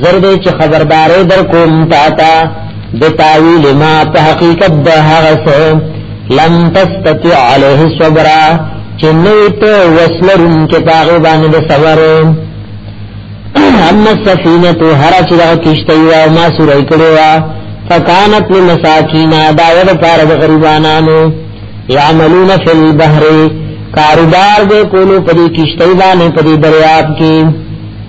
زر دې چې خبردارې در کوم تا تا د تاویل ما په حقیقت د هغه څه لم تستطيع عليه صبر چې نو ته وسلرون کې پاغه باندې د صبر اما سفینه تو هر چې دا کیشته یو ما سورې کړو وا فکانت لمساکین دا ور پار د غریبانانو یعملون فی البحر کاروبار دې کولو په دې کیشته باندې په دې دریاب کې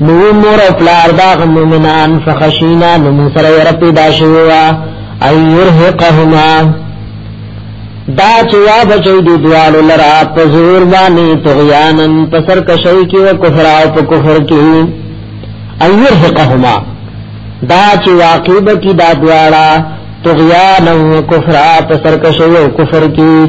نو مور او پلار دا مومنان فخشینا نو موږ سره یې رب پیدا شو وا ای يرهقهما دا چې وا بچی دی دوال لرا په زور باندې طغیانن په سر کشی کې او کفر او په کفر کې ای يرهقهما دا چې واقع به کی دا دواړه طغیان او کفر په سر کشی او کفر کې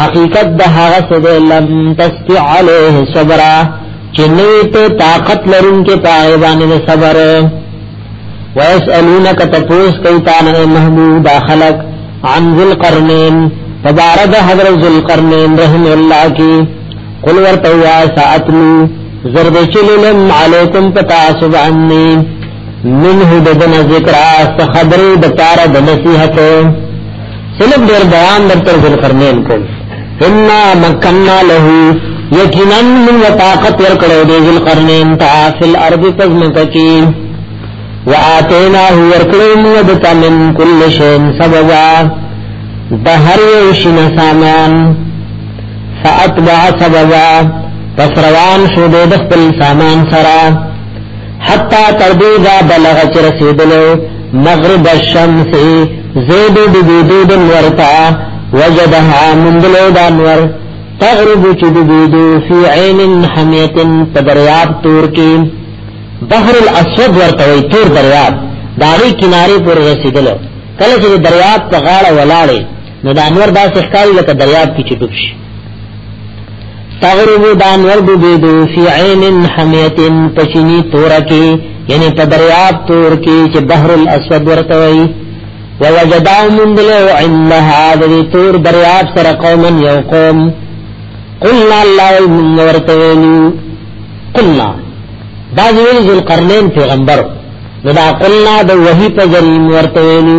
حقیقت د هغه څه دی لم تستع علیه صبر چې نه ته طاقت لرونکې پای باندې صبر ويسالونک تپوس کوي تا نه محمود خلق عن ذل قرنین فبارد حضرت ذل قرنین رحم الله کی قل ورتوا ساتلو زرد چللم علیکم پتا سبحانی منه د دن ذکر است خبر د پار د نصیحت سلب ډیر بیان در تر ذل قرنین کو ان مکننا له یقینا من طاقت ور کړو د ذل قرنین تا فل ارض تزمک کی واتینا هو ور کړو مو د تمن کل شین سببا د هر یو شین سامان فاتبع سببا پس روان شو د خپل سامان سره حتا تر دې دا بلغ چې رسیدلو مغرب الشمس زید د دې د ورتا وجدها من دلو د انور تغرب چې د دې فی عین حمیت په دریاب تور کې بحر الاسود ورته وي تور دریاب داغي کناري پر رسیدلو کله چې دریاب په غاړه ولاړې نو د انور دا ښکاری لکه دریاب کې چې ډوب شي تغرب د انور ډوبېدو فی عین حمیت پچینی تور کې یعنی په دریاب تور کې چې بحر الاسود ورته وي ووجدا من دلو عند هذا تور دریاب سره قوما یو قوم قلنا الله من ورته ویلو قلنا دا ویل ذل قرنین پیغمبر نو دا قلنا د وحی په ذریعہ ورته ویلو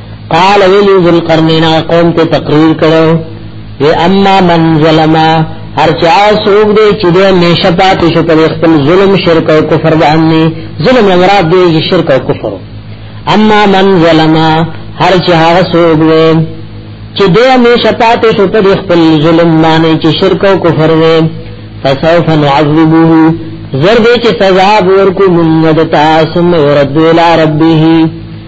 قال ویلی ذل قرنین قوم ته تقریر کړو و اما من ظلم هر چا سوق دې چې دې نشه پاتې شو په خپل ظلم شرک او کفر باندې ظلم مراد دې شرک او کفر اما من ظلم هر چا سوق دې چې دې نشه پاتې شو په خپل ظلم باندې چې شرک او کفر وې فسوف نعذبه زر دې چې سزا ورکو مونږ د تاسو مې ورد ویلا ربه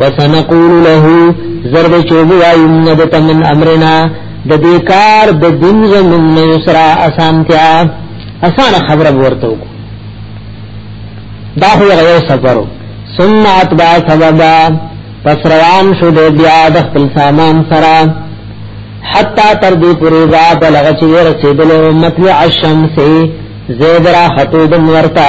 وسنقول له زرد چوبو وایون دتا من امرنا د دې کار د دین زمون نه یسرا اسانتیا اسانه خبره ورته وکړو دا هو غیر سفرو ثم اتبع سببا پس روان شو د بیا د خپل سامان سره حتا تر دې پورې را بلغ چې رسیدلو مطلع الشمس زیدرا حتو د مرتا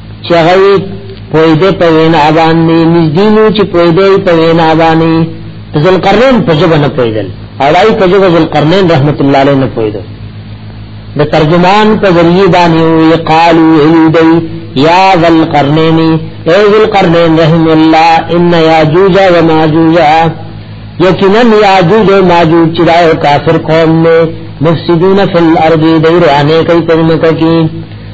چې هغه پوی دې په وینا باندې نږدینو چې پوی دې په وینا باندې ذل قرنین په ژبه نه پویدل او دای په ژبه ذل قرنین رحمت الله علیه نه پویدل د ترجمان په ذریعہ باندې وی قالو الیدی یا ذل قرنین ای ذل قرنین رحم الله ان یاجوج و ماجوج یقینا یاجوج و ماجوج چې دا کافر قوم نه مفسدون فی الارض دیرانه کوي پرمکه کې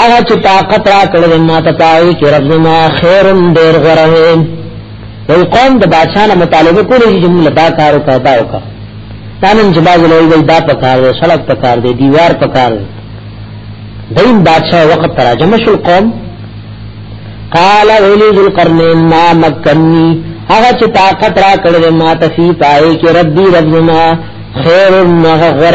هغه چې طاقت را کړل ما ته پای کې رب ما خیر ډیر غره یو قوم د بادشاہ نه مطالبه کولی چې موږ دا کار وکړو دا وکړو تانن چې باز لوی وي دا پکار دی سړک پکار دی دیوار پکار دی دین بادشاہ وخت تراجم شو قوم قال ولی ذل قرنین ما مکنی هغه چې طاقت را کړل ما ته سی پای کې ربي رب ما خیر مغفر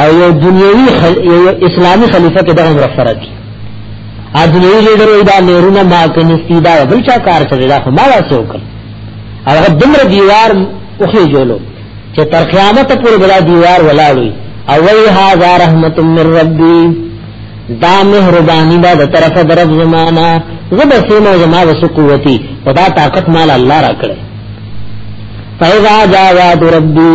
او یو دنیوي خل... یو اسلامي خلیفہ کې دغه مرفره کی ا دنیوي لیډر وی دا نهرونه ما کنيستی دا بل چا کار سره دا خو ما واسو کړ هغه دمر دیوار اوخه جوړو چې تر قیامت پورې بلا دیوار ولاړوي او وی هاذا رحمت من ربي دا مهرباني دا د طرفه درف زمانہ زب سینو زما وس قوتي خدا طاقت مال الله را کړې فإذا جاء وعد ربي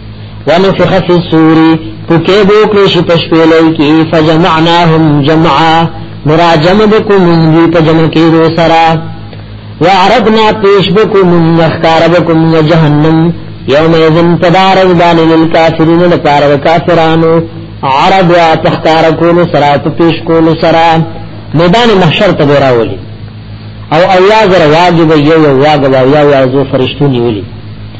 ونفخ فی الصور پکې بوکړې شي پښپېلې کې فجمعناهم جمعا مراجم بکو منجی په جمع کې دو سرا وعرضنا پیش بکو من مخکار بکو من جهنم یوم اذن تدارک دان للکافرین لپار وکافرانو عرض و تخکار کولو سرا په پیش کولو سرا میدان محشر ته راولي او اویا زر واجب یو واجب او یا یو فرشتو نیولي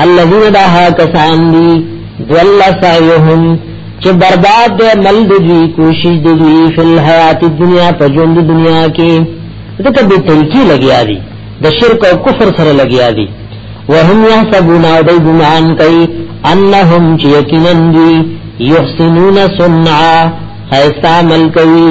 الذين دها کسان دي ضل سعيهم چې برباد دي مل دي کوشش دي په حیات دنیا په ژوند دنیا کې دته به تلکی لګیا دي د شرک او کفر سره لګیا دي وهم يحسبون او دوی ګمان کوي انهم چې یقینا دي يحسنون صنعا خیستا مل کوي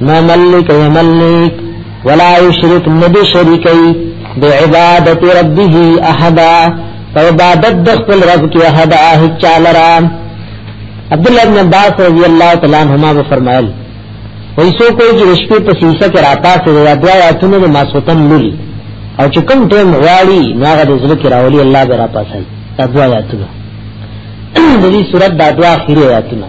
ما ملک یا ملک ولا یشرک ندی شریکی بعبادت ربه احدا فعبادت دخل رب کی احدا احد چالرا عبداللہ ابن عباس رضی اللہ تعالیٰ عنہما بفرمائل ویسو کوئی جو رشپی پسیسا کے راتا سے دیا دعا یاتون دے ماسوتن لولی او چې کوم ټیم غواړي ناغه د زړه کې راولي الله به را پاسي دا دعا یاتونه د دې صورت دا دعا اخیری یاتونه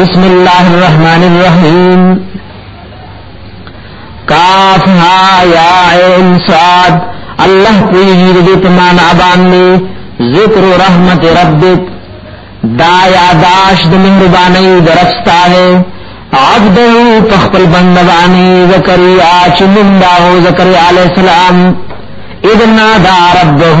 بسم الله الرحمن الرحیم کاف ها یا عین صاد الله کوئی دې په معنا باندې ذکر رحمت ربک دا یاداش د مهرباني درستا ہے عبده تخپل بندوانی زکریا چمن داو زکریا علیہ السلام اذن نادا ربه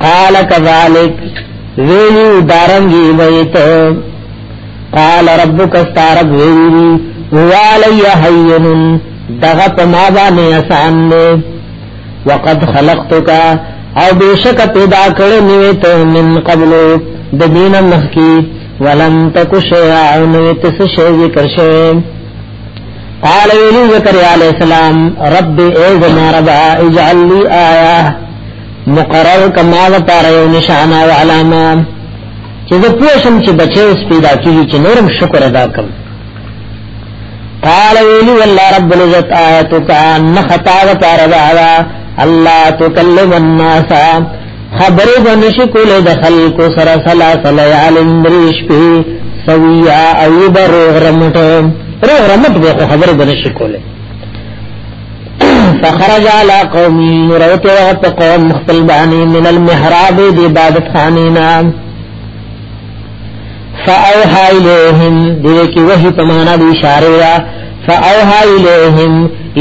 قال كذلك ویلی دارنگی بیت قال ربک استارب ویلی والی حین دغه په ما باندې آسان دی وقد خلقتک او بشک پیدا کړې نیو ته من قبل د دین مخکی ولم تک شیعن تس شی ذکر شی قال ویلی زکریا علیہ السلام رب اے زما ربا اجعل لی آیا مقرر کما و پاره یو نشانه او علامه چې زه پوه شم چې بچي اوس پیدا کیږي چې نورم شکر ادا کړم قال ویلی والله رب العزت آیتک نخطا و پاره دا الله تکلم الناس خبرو بنشی کولو دخل کو سر سلا سلا علم دریش پی سویا او با روغ رمت روغ رمت بے خو خبرو بنشی کولو فخرج على قومي روت وقت قوم مختلباني من المحراب دي عبادت خانينا فاوها الیہم دیو کی وحی پمانا دی اشاره را فاوها الیہم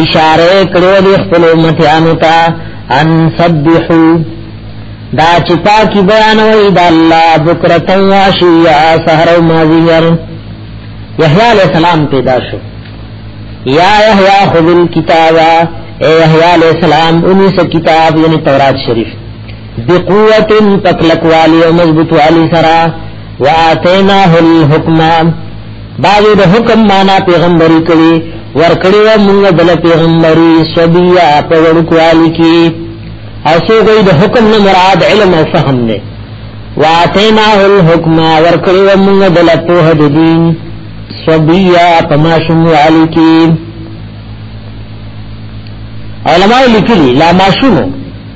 اشاره کړو دی خپل امتیانو تا ان سبحو دا چې پاکی بیان وای دا الله بکرتا واشیا سحر او مازیګر یحیی علیہ السلام پیدا شو یا یحیی خذ الكتاب اے یحیی علیہ السلام انیس کتاب یعنی تورات شریف بقوت تکلک والی او مضبوط والی سرا واتیناه الحکم باغی د حکم معنا پیغمبري کړي ورکړي و موږ دل پیغمبري سبیا په ورکوالی کی او سو گئی د حکم نه مراد علم او فهم نه واتیناه الحکم ورکړي و موږ دل په دین سبیا په ماشوم والی کی علماء لیکلی لا ماشومو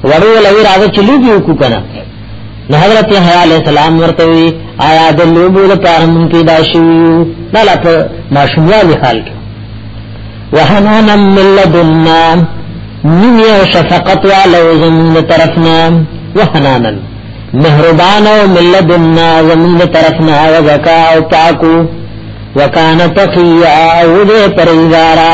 ورو لوي راځي چې لوبي وکړو کنه نو حضرت یحیی علیہ السلام ورته وی آیا د لوبو لپاره مونږ کې دا شو نه لا په ماشوموالي حال کې وحنانا من لدنا من یو شفقت والو زمین طرفنا وحنانا مهربان او من لدنا زمین طرفنا وزکا او پاکو وکان تقیا او دې پرېزارا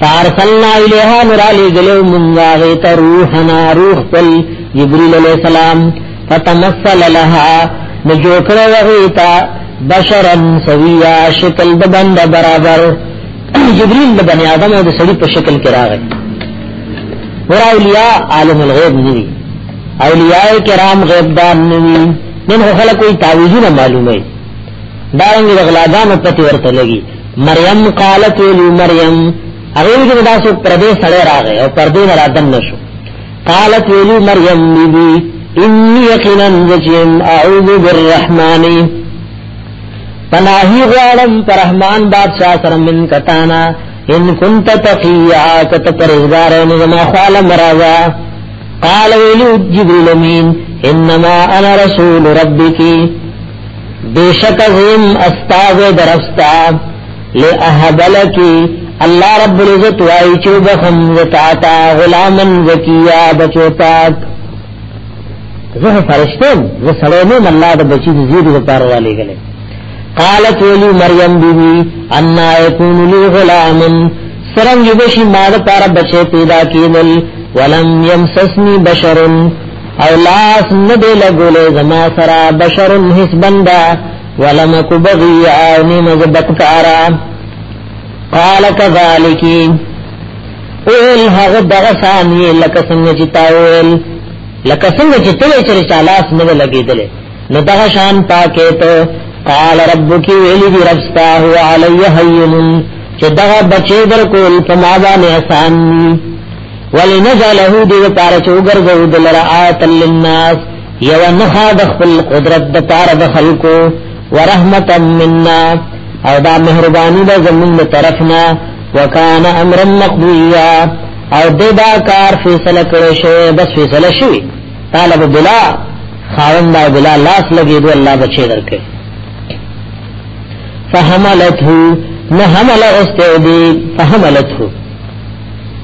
فارسلنا الیها نرالی گلو منگا غیت روحنا روح پل جبریل علیہ السلام فتمثل لها نجوکر وغیتا بشرا سویا شکل د بند برابر جبریل د بنی آدم او د سړي په شکل کې راغی ور اولیاء عالم الغیب ندی اولیاء کرام غیب دان ندی نن خلک کوئی تعویذونه معلومه دارنګ د غلاګانو پتی ورته لګي مریم قالت ویلی مریم هغه ویلی دا سو پردې سړی راغی او پردې نه راتم نشو قالت ویلی مریم بیبی انی یقینا زچم اعوذ بالرحمن پناهی غوالم پرحمان بادشاہ سره من کتانا ان كنت تقيا کت پرهدار نظم خال مرضا قال ویلی جبريل امين انما انا رسول ربك بیشک هم استاذ درستا لاهبلکی الله رب العزت وای چې بخم وتاتا غلامن وکیا بچوتاک زه فرشتو زه سره نه الله د بچی د زیری لپاره والي غلې قالت ولی مریم بیبی ان یکون لی غلام سرنګ یوشي مال پر بچی پیدا کیدل ولم یمسسنی بشرن او لاس ندی لګولې زما سره بشر هیڅ بندا ولم کو بغیا نیم زبکارا قال كذلك اول هغه دغه ثانیه لکه څنګه چې تاول لکه څنګه چې تل چې چالاس نه لګیدل نو دغه شان پاکه ته قال ربك ویلی دی ربستا هو علی هین چې دغه بچی در کول په ما باندې آسان ولنجعله دی لپاره چې وګرځو د لره آیت للناس یو نخا د خپل قدرت د پار د خلکو ورحمتا منا او دا مهربانی د زمون له طرفنا وکانا امر مقضیا او د دا کار فیصله کړی شوی بس فیصله شوی طالب بلا خاوند دا بلا لاس لګی دی الله بچی درکې فحملته نحمل استعدی فحملته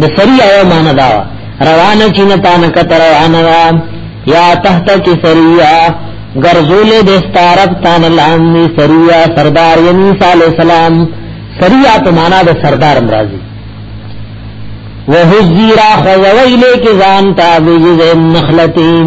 د سری او معنا دا روانه چې نه تان کتر روانه یا تحت کی سریا غرزول د ستارب تان لاندې سریا سردار یعنی صلی الله علیه وسلم سریا په معنا د سردار مرضی وهزیرا خویلی کی ځان تا بجز النخلتین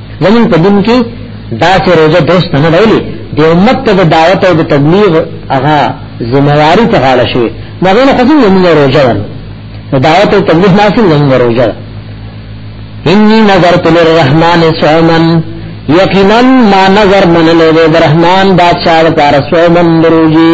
زمون په دین کې دا چې روزه درست نه ویلي د امت ته د دعوت او د تبلیغ هغه ذمہواری ته غاړه شوی مګر نه خدای موږ روزه ونه د دعوت او تبلیغ نه سم موږ روزه انی نظر تل الرحمن صوما یقینا ما نظر من له الرحمن بادشاہ پر صوما روزي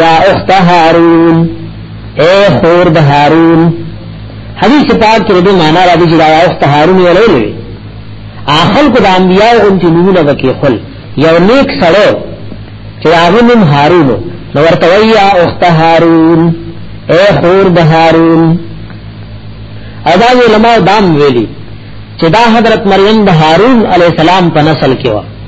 یا اخت هارون اے خور د هارون حدیث پاک کې د معنا را دي چې دا اخت هارون یې لولې اخل کو د انبیاء او انتی نمونه وکي خل یو نیک سره چې هغه نوم هارون نو ورته ویا اخت هارون اے خور د هارون ادا علماء دام ویلي چې دا حضرت مریم د هارون علی السلام په نسل کې و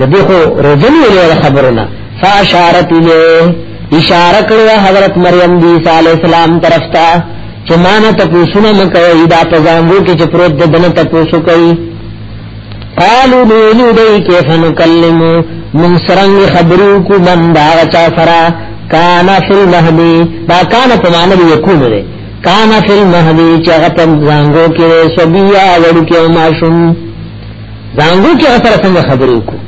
لدی خو روزن ویلی دا خبرنا فاشارت الی اشاره کړو حضرت مریم دی عیسی علی السلام طرف ته چې مانه تاسو نه مکوي دا په ځانګو کې چې پروت دنه تاسو کوي قالو نو دی کیف نکلم من سرنګ خبرو کو من دا چا فرا کان فی المهدی دا کان په معنی دی یکون دی کان فی المهدی چې هغه په ځانګو کې سبیا وړو کې ماشوم زانګو کې سره څنګه خبرې وکړو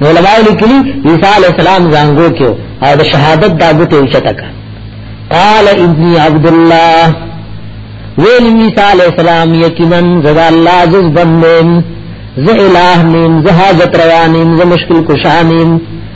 نو علماء لیکلي عیسی علی السلام زانګو کې او د شهادت دا ګوتې اوچته کا قال ابني عبد الله ویل عیسی علی السلام یقینا زدا الله عزیز بندم زه الہ نیم زه حاجت روانیم زه مشکل کشانیم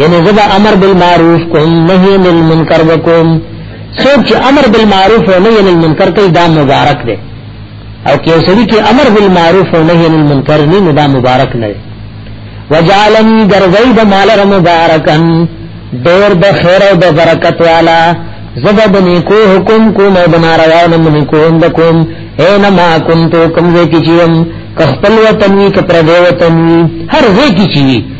یعنی زبا امر بالمعروف کوم نهی عن المنکر وکوم څوک چې امر بالمعروف او نهی عن المنکر کوي دا مبارک دی او کې سړي کې امر بالمعروف او نهی عن المنکر نه دا مبارک نه وجعلني درزيد مال مبارکن ډېر د خیر او د برکت والا زبا د نیکو حکم کوم او د ناروا نه منې کوم د کوم اے نما کنتو کمزې کې چیم کخپل وطن وی کپر دی وطن وی هر ځای کې چی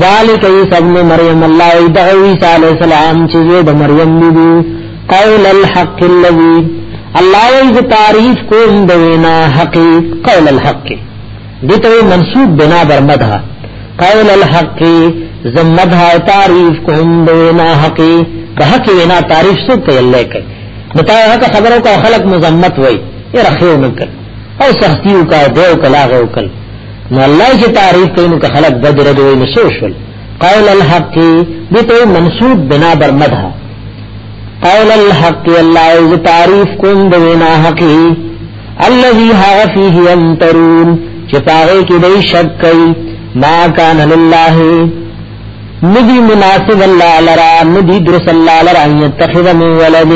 ذالک عیسی ابن مریم الله ایدعو عیسی علیہ السلام چې زوی د مریم دی قول الحق الذی الله ایز تعریف کوم د وینا حق قول الحق دته منسوب بنا بر مدح قول الحق زمدح تعریف کوم د وینا حق د حق وینا تعریف سو کوي الله کوي بتا هغه خبرو کا خلق مزمت وای یې رخیو نکړ او سختیو کا دیو کلاغه وکړ نو الله چې تعریف کوي نو خلق بدر دوی نو سوشل قول الحق دې ته منسوب بنا بر مدح قول الحق الله ز تعریف کوم د وینا حقي الذي ها فيه يمترون چې پاره کې دې شک کوي ما کان لله ندی مناسب الله لرا ندی درس الله لرا ان يتخذ من ولد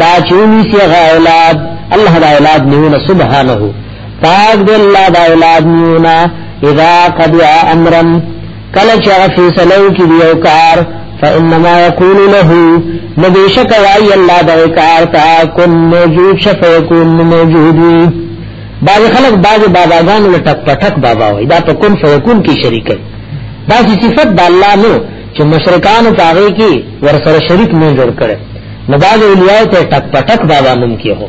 دا چونی سی غا اولاد الله دا اولاد نیونه سبحانه پاک دی الله دا اولاد نیونا اذا قد امرا کله چې هغه فیصلو کې دی او کار فانما یقول له نبیشک وای الله دا کار تا کن موجود شفیکون موجودی بعض خلک بعض باباګان له ټک پټک بابا وای دا په کن فیکون کې شریک دی دا صفت د الله نو چې مشرکان او هغه کې ورسره شریک نه جوړ کړي نو بعض اولیاء ته ټک پټک بابا نوم کې هو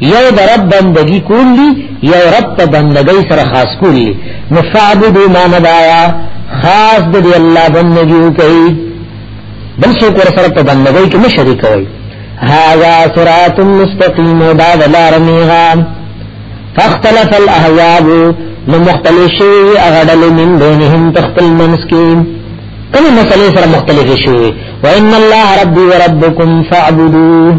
یو د رب بندگی کول دي یو رب ته بندګۍ سره خاص کول دي نو فعبدو ما مدایا خاص د الله بندگی وکړي بل څوک ور سره په بندګۍ کې مشرک کوي هاذا صراط مستقیم دا دلار میغا فاختلف الاحزاب نو مختلف شوی اغدل من بینهم تخپل منس کی کمی مسئلے سر مختلف شوی وَإِنَّ اللَّهَ رَبِّي وَرَبُّكُمْ فَاعْبُدُوهُ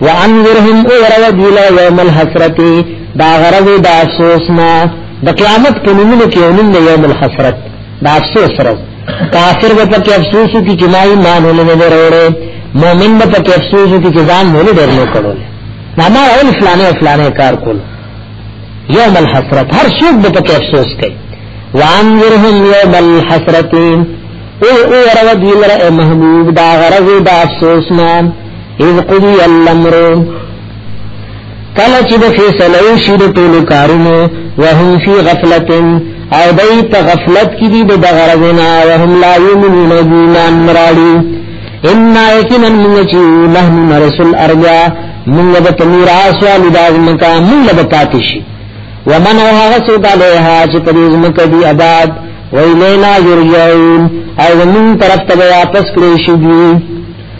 وانذرهم اوروا دیلا یوم الحسرتی دا غرض دا افسوسنا دا قیامت په نومونو کې اونم دی یوم الحسرت دا افسوس رز کافر به پکې افسوس کی چې ما ایمان ولې نه وروړې مؤمن به پکې افسوس کی چې ځان ولې ډېر نه کړو دا ما اول فلانه فلانه کار کول یوم الحسرت هر څوک به پکې افسوس کوي وانذرهم یوم الحسرتین او او ورو دیلر محبوب دا غرض دا افسوسنا اذ قضی الامر کله چې د فیصله شي د ټول کارونو وهم فی غفلت او دای په غفلت کې دي د غرضنا وهم لا یمنون ایمان مراړي ان یقینا من چې له رسول ارجا موږ به تمیراث والو دازم کا موږ به پاتې شي ومن هغه څو دلها چې په دې ځمکه دی آباد ویلینا یرجعون او زمون طرف ته واپس کړی شي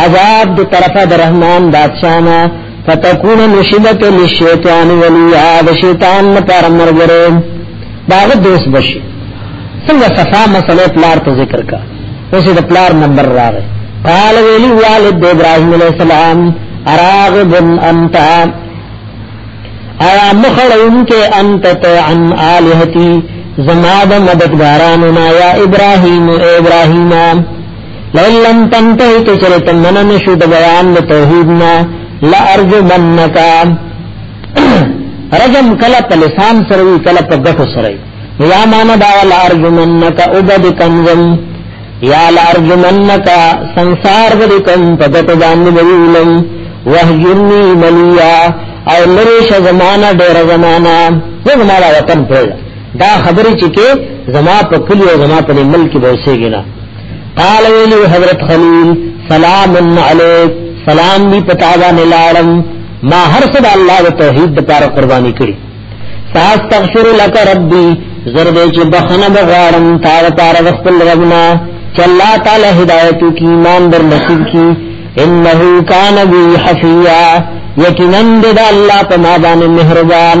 عذاب د طرفه د رحمان بادشاہنا فتكون نشدت للشیطان ولیا د شیطان لپاره مرګره داغه دوست بشي څنګه صفا مسله پلار ته ذکر کا اوس د پلار نمبر راغی قال ویلی والد د ابراهیم علیہ السلام اراغب انت ایا مخړون کې انت ته عن الہتی زما د مددګارانو ما یا ابراهیم ابراهیم لئن لم تنتهي کچرت من نشو د بیان د توحید نه لا ارجو منک رجم کلا په لسان سره وی کلا په غټو سره یا مان دا لا ارجو منک وبد کنزم یا لا ارجو منک سنسار ود کم په غټو باندې ویلم وحجرنی ملیا او لری ش زمانہ ډیر زمانہ زما وطن پر دا خبرې چې کې زما په کلی او زما په ملک به وسېږي نه قال ویلو حضرت خلیل سلام علیک سلام دی پتا باندې لاړم ما هر څه د الله د توحید لپاره قرباني کړی ساستغفر لك ربي زرد چې بخنه بغارم تا لپاره خپل ربنا چې الله تعالی هدایت کی ایمان در نصیب کی انه کان بی حفیا یقینا د الله په ما باندې مهربان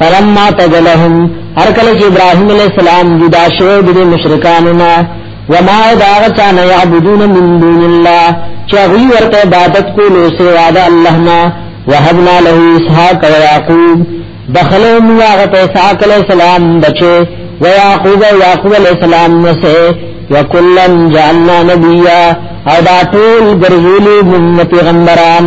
فلما تجلهم هر کله چې ابراهيم عليه السلام جدا شو د مشرکانو نه وما داغ چا نه يعبدون من دون الله چاغي ورته عبادت کولو سوا د الله نه وهبنا له اسحاق و يعقوب دخلوا مياغه اسحاق عليه السلام بچي و يعقوب و يعقوب عليه السلام نسه وکلن جعلنا نبيا او دا ټول ګرځولي من پیغمبران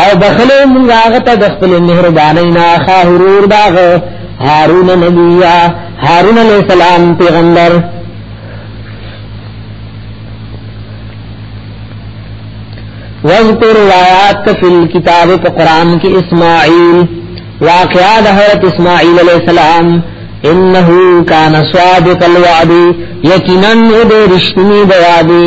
او بخلو مونږ هغه ته د خپل مهرباني نه خا حرور داغ هارون نبی هارون علیہ السلام پیغمبر وذکر آیات فی الكتاب قرآن کی اسماعیل واقعا د حضرت اسماعیل علیہ السلام انه کان صادق الوعد یقینا د رشتنی بیادی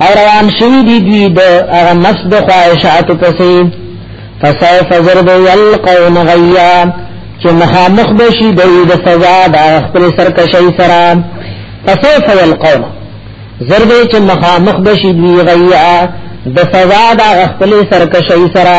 او روان شوی دی دوی د هغه مسد خواهشات پسې فسوف ضرب یلقون غیا چې مخامخ بشي د دې سزا د خپل سرکشي سره فسوف یلقون ضرب چې مخامخ بشي دوی غیا د سزا د خپل سرکشي سره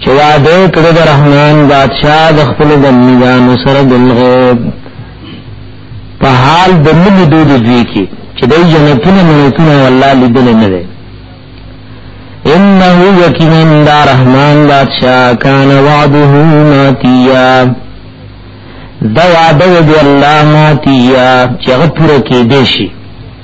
چې وعده کړې د رحمان بادشاہ د خپل بندګانو سره بالغیب په حال د ملي دود دوی کې چې د جنتونو ملکونه والله لیدل نه دي انه یقینا د رحمان بادشاہ کان وعده ماتیا دا وعده دی الله ماتیا چې غفور کې دي شي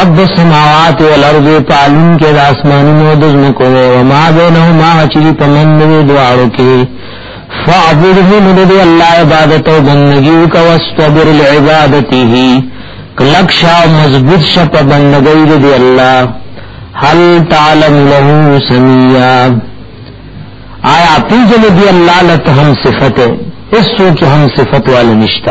رب السماوات والارض پالون کې د اسمانونو د زمکو او ما بینهما چې په منځ کې دواړو کې فاعبده مدد الله عبادت او بندگی او واستبر لعبادته کلک شا مضبوط شا په بندګۍ دې الله هل تعلم له سمیا آیا پیجن دی اللہ لت ہم صفت ہے اس سو کی ہم صفت والا نشتہ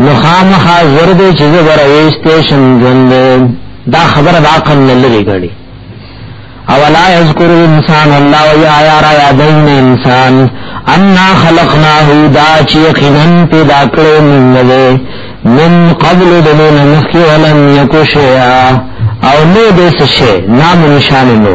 نو خامخا زر دې چې زه ورويستې شم ژوند دا خبره د عقل نه لري غړي اولا یذکر انسان الله و یا یا را یادین انسان انا خلقناه دا چې یقینا پیدا کړو موږ من قبل دمون مخی ولم یکو شیعا او نو دیس شیع نام نشان نو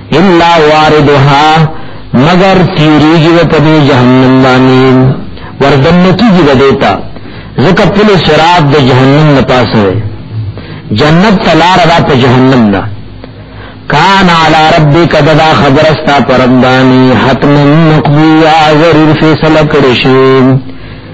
الا واردها مگر تیریږي په دې جهنم باندې وردن کیږي بدیتا زکه پل شراب د جهنم نه پاسه جنت تلار را په جهنم نه کان علی ربک ددا خبرستا پرمدانی حتم مقبیا ضرور فیصله کړی شي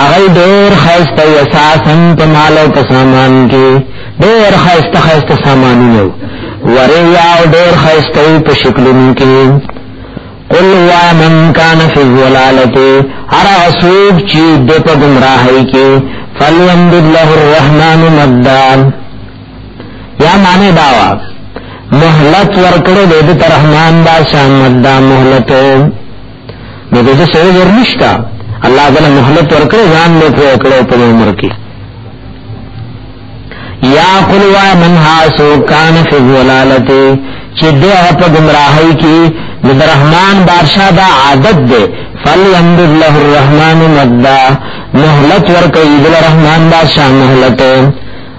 هغه ډېر خسته او اساسا په مال او په سامان کې ډېر خسته خسته سامانونه وریا او ډېر خسته په شکلونو کې قل وا من کان فی ولالته هر اسوب چې د په گمراهۍ کې فلیمد له الرحمن مدان یا معنی داوا مهلت ورکړو د رحمان بادشاہ مدان مهلتو نو دغه څه ورنشتا الله تعالی مهلت ورکړي ځان له پوهه کړو په عمر کې یا قل وا من حاسو کان فی ولالته چې دغه په گمراهی کې د رحمان بادشاہ دا عادت ده فل يمدد له الرحمن مدا مهلت ورکړي د رحمان بادشاہ مهلت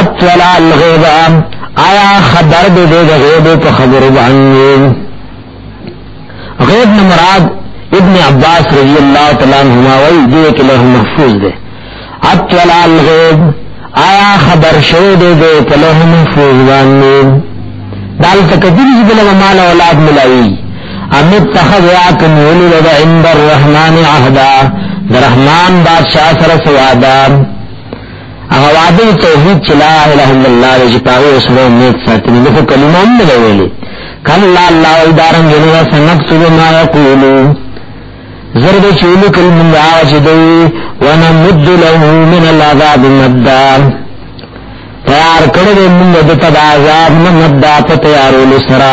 اطلع الغیب آیا خبر دې دې غیب په خبرو باندې غیب نه مراد ابن عباس رضی الله تعالی عنہما وی دې کې له محفوظ ده اطلع الغیب آیا خبر شو دې دې په له محفوظ باندې دال تکدیر دې له مال اولاد ملایي ام اتخذ یاکم ولد عند الرحمن عهدا الرحمن بادشاہ سره سوادار هغه وعده توحید چې لا اله الا الله چې پاره سره امید ساتي نو په کلمه هم نه ویلي کله الله ادارن جنوا سنک سره ما یقولو زرد چولو کلم الله چې دوی وانا مد له من العذاب مدا تیار کړو موږ د تبع عذاب نه مدا په تیارولو سره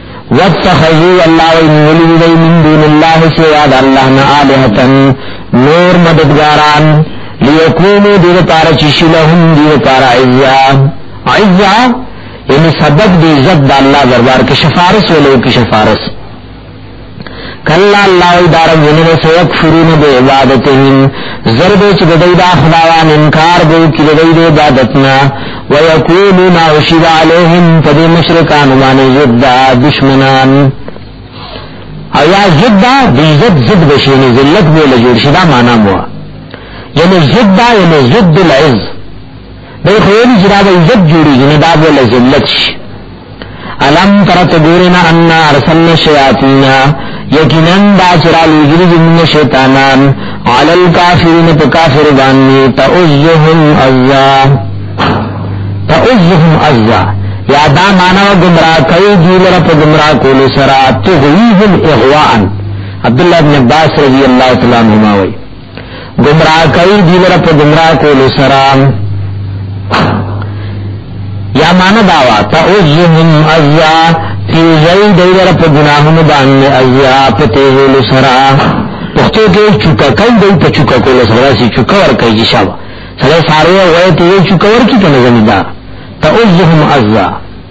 واتخذوا الله ویولی دی من دون الله سوا د الله نه الہتن نور مددگاران لیکونو دیر پارا چشی لهم دیر پارا عزا عزا یعنی سبب دی عزت دا اللہ دربار کی شفارس ولو کی شفارس کلا الله اداره ولې سوک فرون به عبادتهم زرد چې د دې د خدایان انکار به کې د دې عبادتنا ويكونون اشد عليهم فدي مشرکان باندې ضد دشمنان او یا ضد د عزت ضد بشي نه ذلت به له جوړ شي دا معنا مو یعنی ضد یعنی ضد العز دا خو ویلي چې دا به عزت جوړېږي نه دا به له ذلت شي الم تر ته ګورې نه ان ارسلنا شیاطین یقینا دا چې را لېږلي دي موږ شیطانان علی الکافرین په کافر باندې تعزهم عزا تعزهم عزا یا دا معنا گمراه کوي دی لره په گمراه کول سره تغویهم اغواء عبد الله بن عباس رضی الله تعالی عنهما وایي گمراه کوي دی لره په گمراه کولو سره یا معنا داوا تعوذهم ازا تیزی دی لره په ګناهونو باندې ازا په تیزولو سره پښتو کې چوکا کوي دی په چوکا کولو سره چې چوکا ور کوي شابه سره ساره وای ته چوکا ور کی کنه زمیدار تعوذهم ازا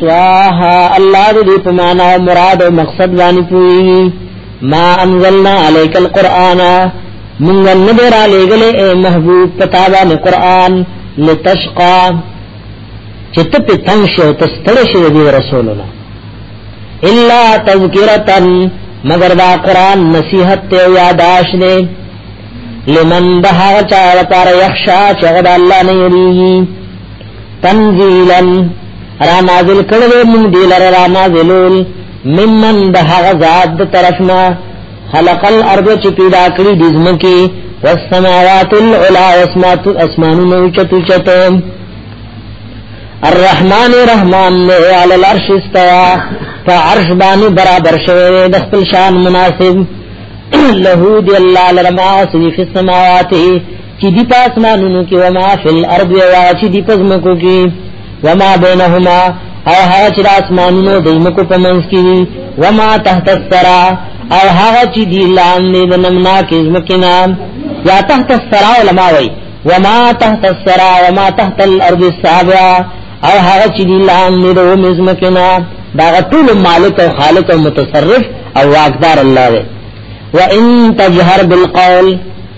طه الله دې په معنا او مراد او مقصد باندې پوي ما انزلنا عليك القرآن من نذر عليك اے محبوب پتا باندې قرآن لتشقا چت په تنگ شو تستړ شو دې رسول الله الا تذکرتا مگر دا قرآن نصیحت ته یاداش نه لمن دها چا لپاره یخشا چې غدا الله نه یریږي تنزیلا را نازل کړو من دی لر را نازلول ممن د هغه ذات د طرفنا خلق الارض چې پیدا کړی د زمکی والسماوات العلى واسمات اسمانونو چتو چتو الرحمن رحمان نے علی العرش استوا فعرش بانی برابر شوه د خپل شان مناسب له دی الله لرما سوی فی السماوات چې دی په اسمانونو کې و ما فل ارض یا چې دی په زمکو کې و ما بینهما او هغه چې اسمانونو د زمکو په منځ کې دي و ما تحت الثرا او هغه چې دی لاندې د نمنا کې زمکه نام یا تحت الثرا علماء وای و ما تحت الثرا و ما تحت الارض السابعه او هغه چې دی لاندې د زمکه نام دا ټول مالک او خالق او متصرف او واقدار الله دی وان تجهر بالقول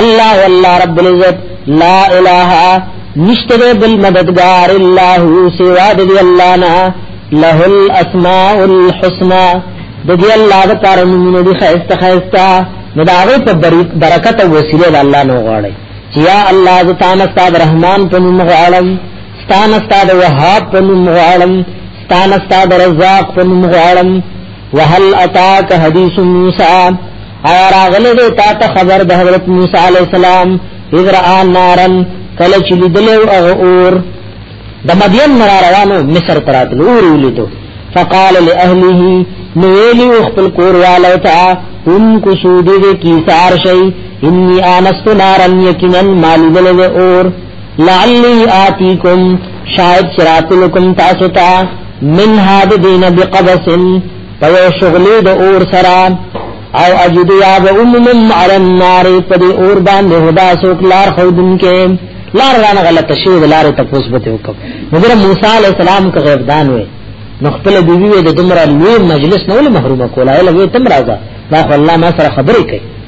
الله والله رب العزت لا اله نشته بل مددگار الا هو سوا د الله نه له الاسماء الحسنى د دې الله د کار نمونه دي خيسته خيسته نو دا غي په برکت او وسیله د الله نو غواړي چې یا الله ز تان استاد رحمان په نوم غواړم ستان استاد وهاب په نوم غواړم ستان استاد رزاق په نوم غواړم وهل اتاک حدیث موسی ایا راغله دې تا ته خبر د حضرت موسی علی السلام اذ را نارن کله چې لیدل او اور د مدین نه روانو مصر تراتل اور ولیدو فقال لاهله نو ویلی خپل کور والو ته هم کو سودې کی سار شي انی انست نارن یقینا مال دل اور لعلی آتیکم شاید شراتلکم تاسو ته من هاد دین بقبس په شغلی د اور سرا او اجد یا و امم علی النار په دې اور باندې هدا سوک لار خودن کې لار رانه غلط شی لار ته پوس بته وکم مگر موسی علی السلام کا غیب دان وې نو خپل بیوی د دمر لوی مجلس نه ول محرومه کوله له تم راځه دا الله ما سره خبرې کوي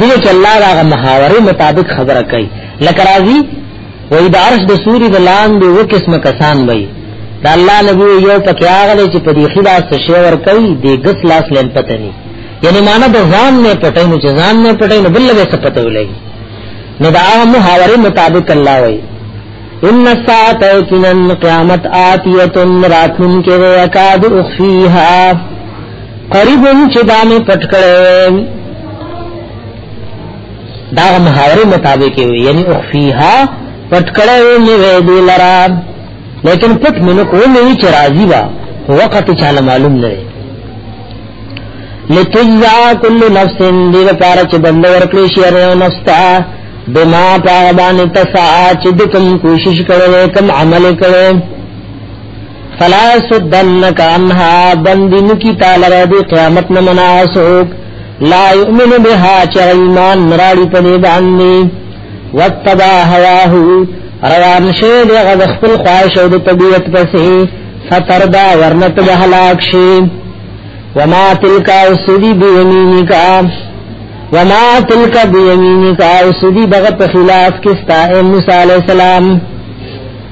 دې کې الله دا محاورې مطابق خبره کوي لکه راځي وې د عرش د سوري د لاندې و قسمه کسان وي دا الله نبی یو پکې هغه چې په دې خلاص څه شی ور کوي دې ګس لاس لین پته نه یعنی معنا د ځان نه پټه نه چې ځان نه پټه نه بل به څه پته ولګي نو دا محاورې مطابق الله وي ان الساعه یقینا قیامت آتیه راتن کې اکاد اخفیها قریب چې دا مې پټ کړم دا محاورې مطابق وي یعنی اخفیها پټ کړم مې وې دې لرا لیکن پټ مې نو کوم نه چې راضی وا وقت چاله معلوم نه لتجزا کل نفس دې لپاره چې بند ورکړي شي هر نفس ته بما پاغبان تسعا چې د کوم کوشش کړو کوم عمل کړو فلا سدنک انها بندن کی تعالی را دی قیامت نه مناسوک لا یؤمن بها چا ایمان نراړي په دې باندې وتبا هواه روان شه د غد خپل خواهش او د طبیعت پسې فتردا ورنت به هلاک شي وما تلک اسدی بیمینک وما تلک بیمینک اسدی بغت خلاف کستا موسی علیہ السلام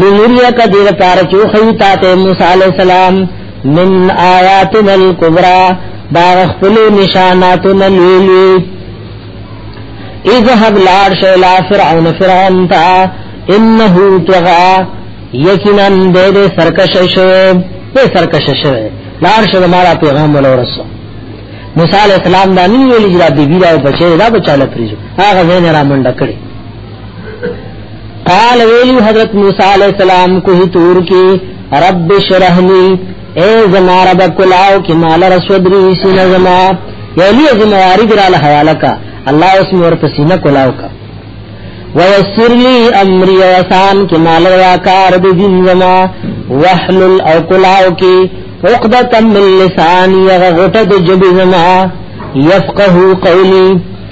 لنریک دیر پار چو خیتا تے موسی علیہ السلام من آیاتنا الكبرى دا خپل نشاناتنا لیلی اذهب لار شیلا فرعون فرعون تا انه طغى یقینا دے دے سرکش شوه دے سرکش شوه لار شو مارا پیغام ولو رسو موسی علیہ السلام دا نی ویلی جدا بی بی دا بچے دا بچاله پریزو هغه زین را منډه کړی قال ویلی حضرت موسی علیہ السلام کوه تور کی رب شرح لی اے زما رب کلاو کی مال رسودری سینه زما یلی زما واری دراله حواله کا الله اس مور په سینه کلاو کا ويسر لي امري وسان کې مال واکار د دین زما واحلل او کلاو کې عقدة من لساني غټه د جبي زما يفقه قولي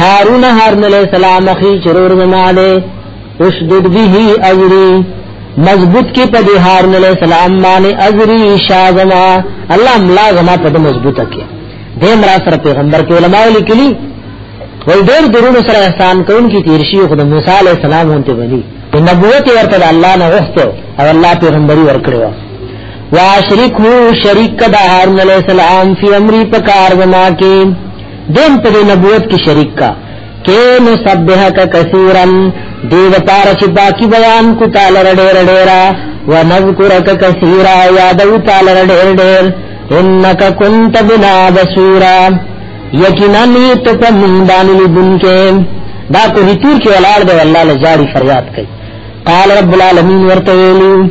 هارون هارون علیہ السلام اخی چرور زمانے اشدد به اجری مضبوط کی پا دی هارون علیہ السلام مانے اجری شاہ زما اللہ ملا زما پا دی مضبوط اکی دیم را سر پیغمبر کی علماء لکلی وی دیر درون سر احسان کون کی تیرشی خود موسیٰ علیہ السلام ہونتے بنی نبوت ورطا اللہ نغفتو او اللہ پیغمبری ورکڑوا واشرک هو شریک کدا هارون علیہ السلام فی امری پکار زما کې دیم په نبوت کې شریک کا کې نو سبحک کثیرن دې د پار چې باقی بیان کو تعالی رډې رډېرا و نذکرک کثیرا یادو تعالی رډې رډېر انک کنت بنا بصیرا یقینا ته په مونږ باندې لیدونکې دا کو هیتور کې ولاړ دی الله لجاری فریاد کوي قال رب العالمین ورته ویلي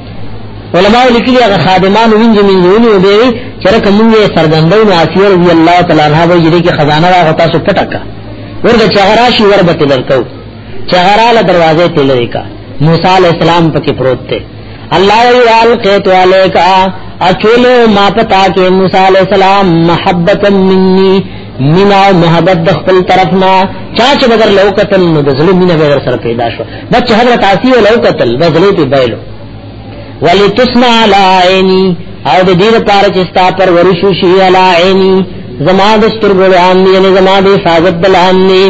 علماء لیکلي هغه خادمان وینځ منځونی او دی چر کومه سرګندو نو اسیر رضی الله تعالی عنها وی دې کې خزانه راغو تاسو پټکا ورته چغراشي وربت درکو چغراله دروازه ته لری کا موسی علی السلام پکې پروت ته الله وی القیت علیکا اچول ما پتا کې موسی علی السلام محبتا مني مینا او محبت د خپل طرف نه چا چې بدر لو قتل نو د ظلم مینه به سره پیدا شو بچ حضرت عاصی لو قتل د ظلم په بیلو ولی تسنا لعینی او د دې لپاره چې ستا پر ورشو شي لعینی زما د سترګو لاندې یعنی زما د حفاظت لاندې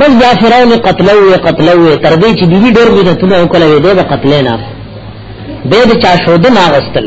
بس دا فرعون قتلو قتلو تر دې چې دې ډېر بدعتونه وکړل دې به قتل نه به د چا شودنه غستل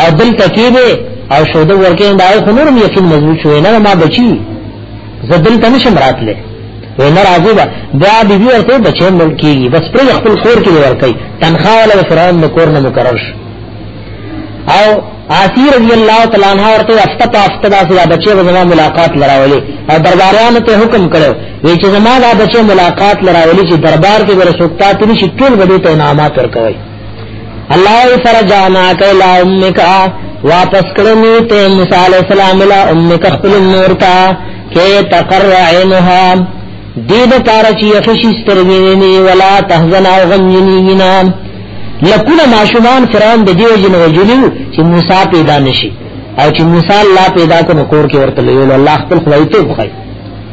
او دل تکي دي او شوده ورکه دا خو نور یقین مضبوط شوی نه ما بچي زدل ته نشم راتله وینا راځي دا بیا بي بي ورته بچي ملکی بس پر خپل کور کې ورکي تنخواه ولا فرعون نو کور نه مقرر شو او عاصی رضی اللہ تعالی عنہ ورته افته په افته داسې دا بچي زما ملاقات لراولي او درباریانو ته حکم کړو وی چې زما دا بچي ملاقات لراولي چې دربار کې ورسوکتا تل شي ټول غوډه ته انعامات ورکوي الله فرجانا کلا امک واپس کړنی ته موسی علی السلام لا امک خپل نور تا کې تقر عینها دې د پار چې خشي سترګې نه ولا تحزن او غم نه لکونه ماشومان فرعون د دې جن وجلو چې موسی پیدا نشي او چې موسی الله پیدا کو نو کور کې ورته ویل الله خپل خدای ته وخی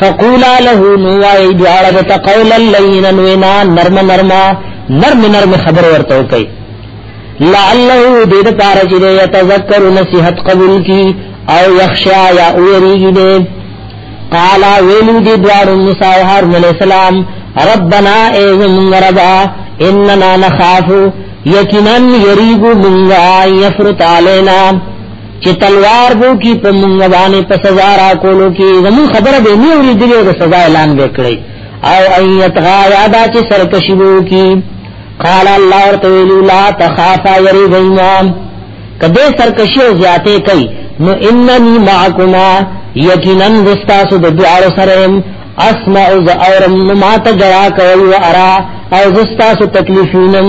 فقولا له نو وای دواړه ته قولا لینا وینا نرم نرم نرم نرم خبر ورته کوي لعله دې د پاره چې یتذکر نصیحت قبول کی او یخشا یا اوریږي دې قال ویلو دې دواړو موسی او هارون علیہ السلام ربنا ایزم ربا اننا نخاف یقینا یریګو منغا یفرط علینا چې تلوار بو کی په مونږ باندې په سزا را کولو کې زمون خبره به نه اوري دی د سزا اعلان وکړي او ایت غا یادا چې سرکشي بو کی قال الله تعالی لا تخافا یری غیما کده سرکشي او زیاته کوي نو اننی معکما یقینا وستاسو د دوار سره اسمع ز اورم ما ته جرا کوي و ارا او وستاسو تکلیفینم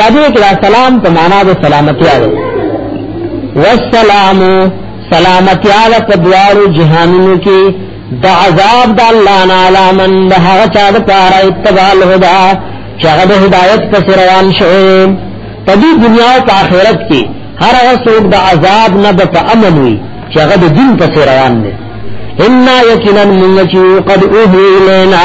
یادو کې دا سلام په معنا د سلامتی ده والسلام سلامتی علی قدوار جهانونو کې د عذاب د الله نه علامن د هغه چا د پاره اتباع الهدى چې هغه د هدایت په سر روان شوی په دې دنیا او په آخرت کې هر هغه څوک د عذاب نه د امن وي چې هغه د دین په سر روان دی ان یقینا من چې قد اوه الینا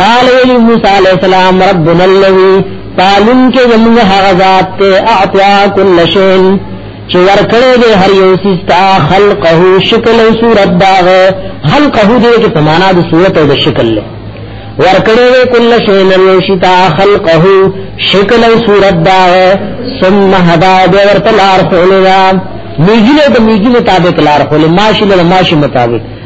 قال ویلی موسی علیہ السلام ربنا الذی پالن کې زموږ هغه ذات ته اعطا کل شین چې ورکړې دې هر یو ستا خلقه شکل او صورت داغه خلقه دې کې په معنا د صورت او د شکل له ورکړې کل شین او شتا خلقه شکل او صورت داغه ثم هدا دې ورته لار خولیا میګله د میګله تابع لار خولې ماشله ماشي مطابق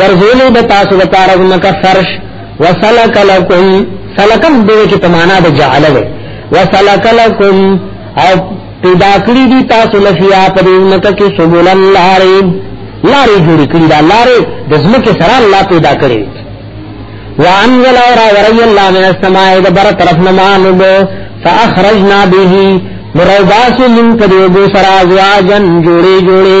ګرځولې د تاسو لپاره زمکه فرش وسلک لکم سلکم دې کې په معنا د جعل وي وسلک لکم او پیدا کړی دي تاسو لفیا په دې زمکه کې سبول لارې لارې جوړ کړی دا لارې د زمکه سره الله پیدا کړی وانزل اور وري الله من السماء د بر طرف نه مانو فاخرجنا به مروباس من کدیو بو سرازواجن جوڑی جوڑی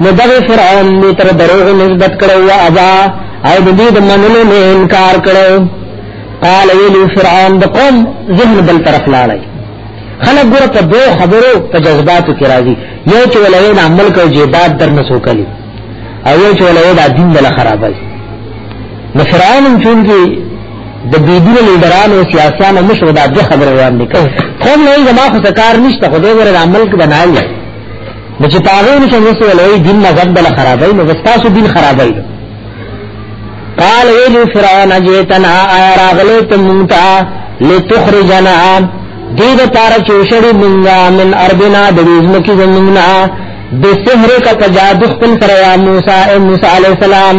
نو دغه فرعون می تر دروغ نسبت کړو او ابا او د دې د منلو نه انکار کړو قال ویلو فرعون د قوم ذهن بل طرف لاړی خلک ګره په دوه خبرو په جذباتو کې راځي یو چې ولوي د عمل کوي جهاد در نه سوکلي او یو چې ولوي د دین دل خرابای نو فرعون چون کې د بيدین لیډرانو سیاسيانو مشر دا د خبره وړاندې کوي قوم نه زما خو کار نشته خو دې ور عمل کې بنایي نو چې تاغه نشه نسو ولوي دین مذهب بل خرابای نو تاسو دین خرابای قال ویلو فرعون جیتنا آیا راغلو ته مونږ ته لتخرجنا دې د پاره چوشړي مونږه من اربنا د وزمکی زمونږه د سحر کا تجادخ پر موسی موسی علیہ السلام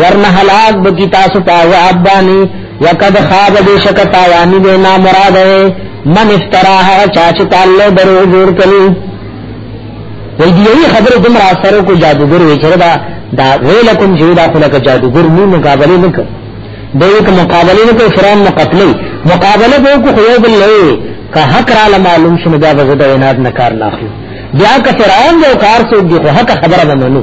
ورنه هلاک بکی تاسو په عذاب باندې وقد خاب بشک تاوانی دی نا مراد ہے من افتراها چاچ تعالی درو جوړ کړي وی دی یو خبر دم را سره کو جادوګر وی چر دا دا ویلکم چې دا خلک جادوګر نو مقابله نه کوي دا یک مقابله نه کوي فرعون مقتلی مقابله به کو خو یو بل لوي که حق را معلوم شنو دا به زده عنایت نه کار نه اخلي بیا که فرعون یو کار څوک دی خو حق خبره به منو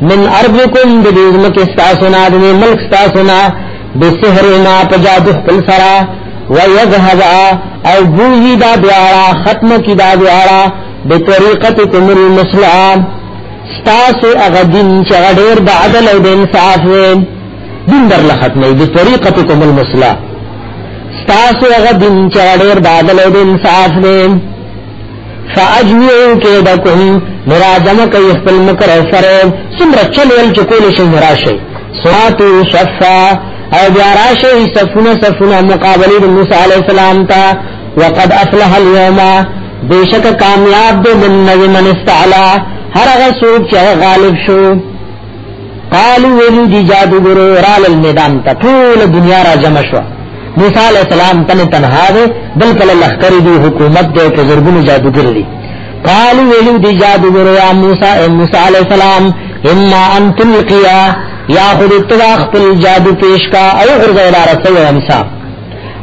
من ارضکم د دې مکه تاسو نه د ملک تاسو نه به سحر ما پجاد خپل سرا ويذهب او بوهي دا دوارا ختم کی دا دوارا به طریقتکم المسلم تاسو هغه دین چې ډېر د عدل او د انصاف وي دین در له ختمه به طریقتکم المسلم تاسو هغه دین چې ډېر د عدل او د انصاف وي فاجمعو کې دا کوم مراجم کوي خپل مکر سره څومره چل ول چې کول شي راشي سواتو صفا او بیا راشي صفونه صفونه مقابله د موسی عليه السلام ته وقد افلح اليوم بشک کامیاب دې من من استعلا هر هغه څوک چې غالب شو قالو ویلی دی جادوګرو رال المیدان ته ټول دنیا را جمع شو موسی علیہ السلام تن تنها دی بل کله لخر دی حکومت دی په زرګونو جادوګر دی قالو ویلی دی جادوګرو یا موسی اے موسی علیہ السلام اما ان تلقیا یا خود اتوا خپل جادو پیش کا او غرزه الى رسول امسا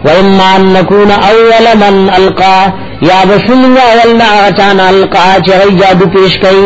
و اما ان نکون اول من القا یا بشنگا ولنا غچان القا چه جادو پیش کئی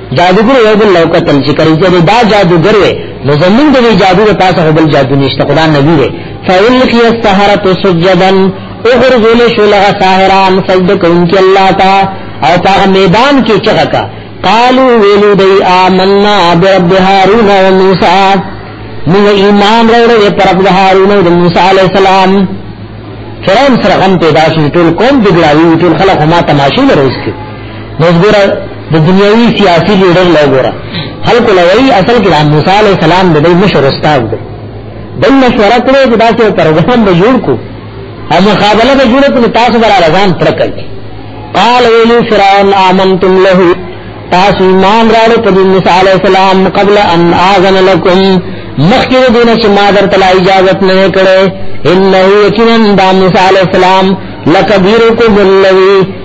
جادوګر یو بل لو قتل چې کړي چې دا جادوګر وي نو زمون د جادو په پاسه بل جادو نشته خدای نبی دی فاول کی السحرۃ سجدا اخر ذل شلغ ساحران سجد کوم کې الله تا او تا میدان کې چغه کا قالو ویلو دی آمنا برب هارون و موسی موږ ایمان راوړل پر رب هارون او موسی علی السلام فرعون سره غم پیدا شو ټول قوم دګړاوی ټول خلک ما تماشې لروي نو ګوره د دنیوي سیاسي لیډر لا ګوره خلق لوی اصل کې موسی علی السلام د دې مشر استاد دی بل مشوره کړې چې دا څه پروګرام به جوړ کو او مخابله به جوړ کړو تاسو بر اعلان پر کړی قال ویلی فرعون آمنتم له تاسو ایمان راړو په موسی علی السلام قبل ان اذن لكم مخکې دینه چې ما درته اجازه نه کړې انه یقینا د موسی علی السلام لکبیرکم الذی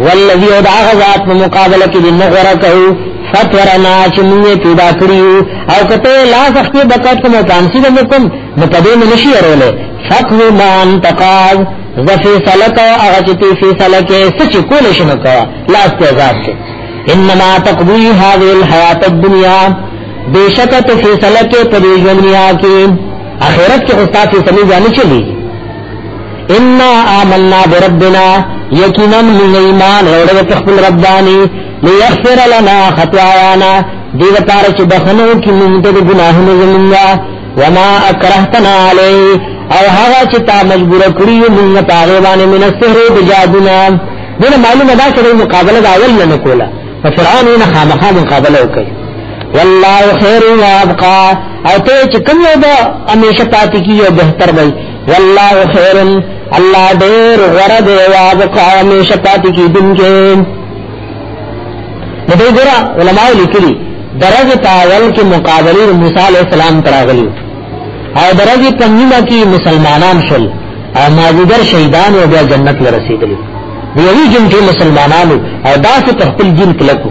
والذي او دا غزات په مقابله کې دی مغره کوي فتورنا چې موږ پیدا کړیو او کته لا سختي بکټ کوم پانسی د کوم نو په دې نشي ورولې فقه مان تقاض ذفي سلک او هغه چې په سلک سچ کول شي نو کا لا استعذاب کې انما تقضي هذه الحیات الدنیا بیشک ته فیصله کې په دې دنیا کې آخرت کې خو تاسو سمې ځان چلی انا آمنا بربنا یقینا من ایمان روڑے تخبل ربانی لیغفر لنا خطایانا دیو پارا چو بخنو کی منتد گناہن زمینگا وما اکرہتنا علی او هغه چې تا مجبور کړی موږ پاره باندې من سحر او جادونا دغه معلومه ده چې مقابله دا اول نه کوله فرعون نه خامخا مقابله وکړي والله خير وابقا او ته چې کوم یو به همیشه پاتې کیږي او بهتر وي والله خير الله ډېر غره دی واز قوم شپات کی دن کې د دې ګره علماء لیکلي درجه تاول کې مقابله موسی عليه السلام تراغلي او درجه کمیمه کې مسلمانان شول او ماجدر شهیدان او بیا جنت لرسیدلی دیوی جن کې مسلمانانو او داسې تخپل جن کلکو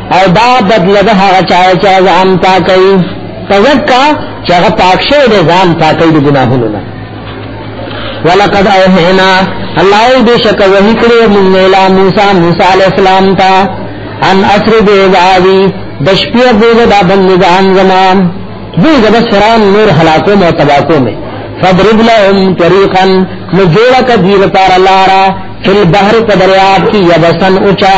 او دا بدل ده هغه چا چې ځان پاکي تزکا چې هغه پاک شوی دی ځان پاکي د ګناهونو نه ولقد اوهنا الله دې شک وحی کړو موږ له موسی موسی علی السلام ته ان اسر به غاوی د شپې به دا بندگان زمان دې زب سران نور هلاکو مو تباکو مې فضرب لهم طريقا نجوړه کدی لپاره لارا فل بحر په دریاب کې یبسن اوچا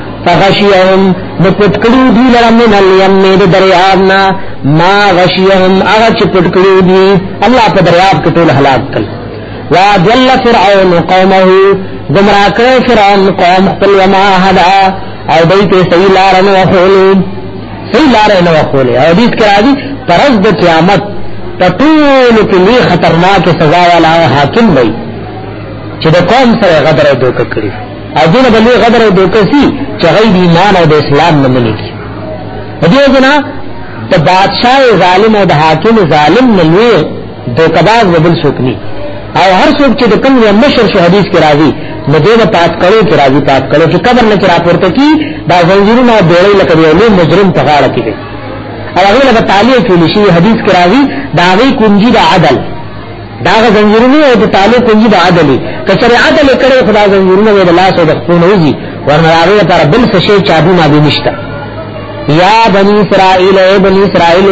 فغشیهم نو پټکړو دی لرا من الیم د دریابنا ما غشیهم هغه چې پټکړو دی الله په دریاب کې ټول هلاک کړ وا جل فرعون قومه گمراه کړ فرعون قوم خپل وما هدا او دوی ته صحیح لار نه وخول صحیح لار نه وخول او دې کې راځي پرز د قیامت په ټول کې لوی خطرناک سزا والا حاکم وي چې د قوم سره غدر دوک کړی اذن بلی غدر او دوکسی چې غیب ایمان او د اسلام نه مني کی دې جنا ته بادشاہ ظالم او د حاکم ظالم نه لوی دوکباز وبل سوکني او هر څوک چې د کوم یو مشر شو حدیث کې راځي نو دې نه پات کړو چې راځي پات کړو چې قبر نه کرا پورته کی دا زنجیرونه بیړې لکه یو لوی مجرم په غاړه کې دي او هغه له تعالی کې نشي حدیث کې راځي دا غي کنجي د عدل دا غ زنجیرونه او د تعالی کنجی د عدل کچره عدل کړي خدا زنجیرونه د لاس او د خپل وزي ورنراوی پر بل څه شي چا به ما به نشتا یا بنی اسرائیل اے بنی اسرائیل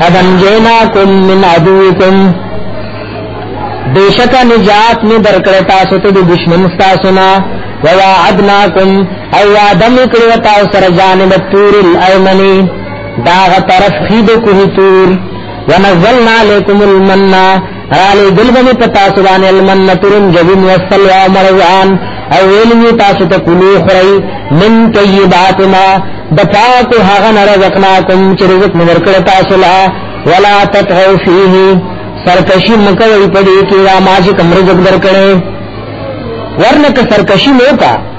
قد انجیناکم من عدوکم بیشک نجات می درکړ تاسو ته د دشمن تاسو نه وواعدناکم او وعدم کړو تاسو سره جانب تور الایمنی داغ طرف خید کوه تور ونزلنا علیکم المن علی دل بنی پتا سبحان المن ترن جبن والسلوى مرضان او ویلی تاسو ته کلو خری من طیبات ما دفاق هغه نرزقناکم چې رزق مو ورکړ تاسو لا ولا تطغوا فيه سرکشی مکوي پدې کې را ماج کمر جګ درکړې ورنک سرکشی نه کا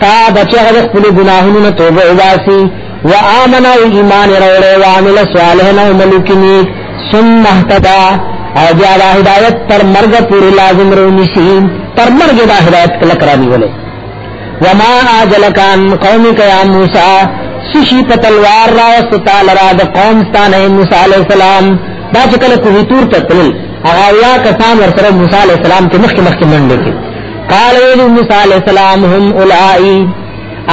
تا بچی هغه خپل ګناهونو نه توبه وباسي و امن او ایمان وروړي او عمل صالح نو ملکینی ثم اهتدى او بیا د هدایت تر مرګ پورې لازم رونی شي تر مرګ د هدایت کله کرا نیولې وما اجلک عن قومک یا موسی سشی په تلوار را واستتا لرا د قوم ستانه موسی علی السلام دا چې کله کوی تور ته تل هغه یا کسان ورسره موسی علی السلام ته مخکې مخکې منډه کې قال ویلو موسی علیہ السلام هم اولائی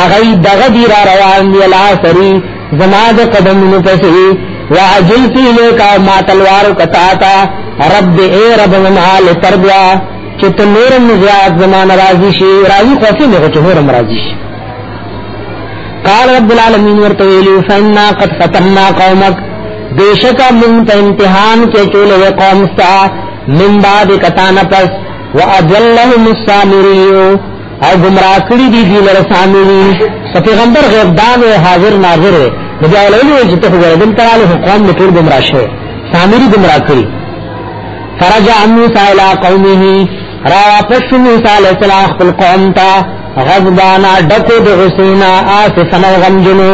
اغی دغه دی را روان دی لا سری زما د قدمونو پسې واجلتی له کا ما تلوار کتا تا رب اے رب ما لتربیا چې ته نور مزیات زما ناراضی شي راضی خوفي نه چې نور ناراضی شي قال رب العالمین ورته ویلو فنا قد فتنا قومک بیشکا من ته امتحان کې چولې قوم ستا من بعد کتان پس واضلهم السامری او گمراه کړی دی دی لره سامری پیغمبر غیب دان او حاضر ناظر دی دا ولولې چې ته غره دل تعالی حکم نکړ گمراه شو سامری گمراه کړی فرجع موسی الى قومه را واپس موسی علیہ السلام خپل قوم ته غضبانا ډکو د حسینا آسفنا غمجنو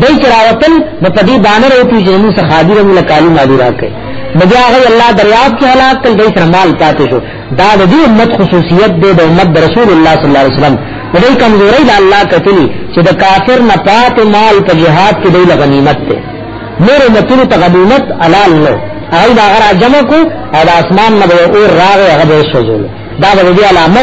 دای چې راوتل نو په دې باندې راوتی چې موږ څخه حاضر موږ کالو مالو راکې بیا هغه الله دریاب کې هلاک کړ دای سره مال پاتې شو دا د دې امت خصوصیت دی د امت رسول الله صلی الله علیه وسلم دې کمزوري د الله کتلی چې د کافر نه پات مال په جهاد کې دی غنیمت ته نور امتونو ته غنیمت حلال نه هغه دا غره جمع کو او د اسمان نه اور راغی هغه به شوزول دا د دې علامه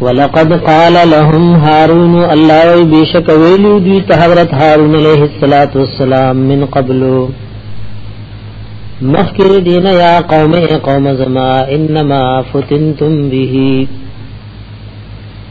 ولقد قال لهم هارون الله بشك ويلو دي حضرت هارون عليه الصلاه والسلام من قبل مخکر دین یا قوم قوم زما انما فتنتم به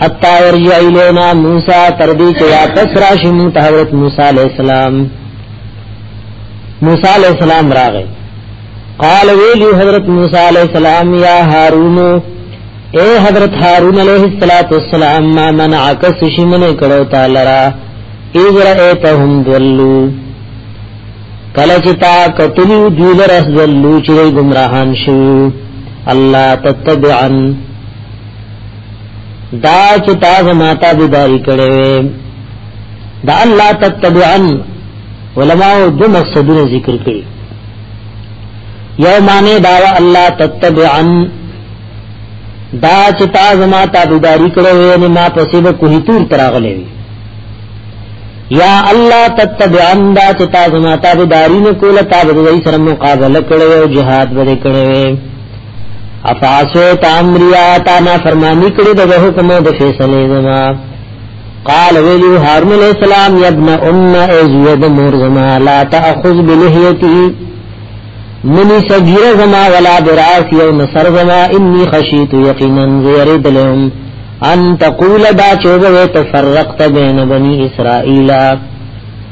حتا ارجع الینا موسی تر دې چې واپس راشي مون ته حضرت موسی علی السلام موسی علی السلام راغی قال ویلی حضرت موسی علی السلام یا هارون اے حضرت هارون علیہ الصلات والسلام ما منعک سشمن کړو تعالی را اذر ایتهم دلو کله چې تا کتلی دوی لرس دلو چې گمراهان شو الله تتبعن دا چې تاسو ماته بيداری کړې وې دا الله تتبعن علماء دو مقصدونه ذکر کړي یو معنی دا الله تتبعن دا چې تاسو ماته بيداری کړې وې نه ما پسې به کوهی تور تراغلې وې یا الله تتبعن دا چې تاسو ماته بيداری نه کوله تاسو دوی سره مقابله کړې او jihad به کړې وې افاسو تامریا تا نا فرمانی کړی د حکم د فیصله زما قال ویلی هارون علیہ السلام یبن ام ازید مور زما لا تاخذ بلحیتی منی صغیر زما ولا براس یو نصر زما انی خشیت یقینا غیر دلهم ان تقول دا چوبه تفرقت بین بنی اسرائیل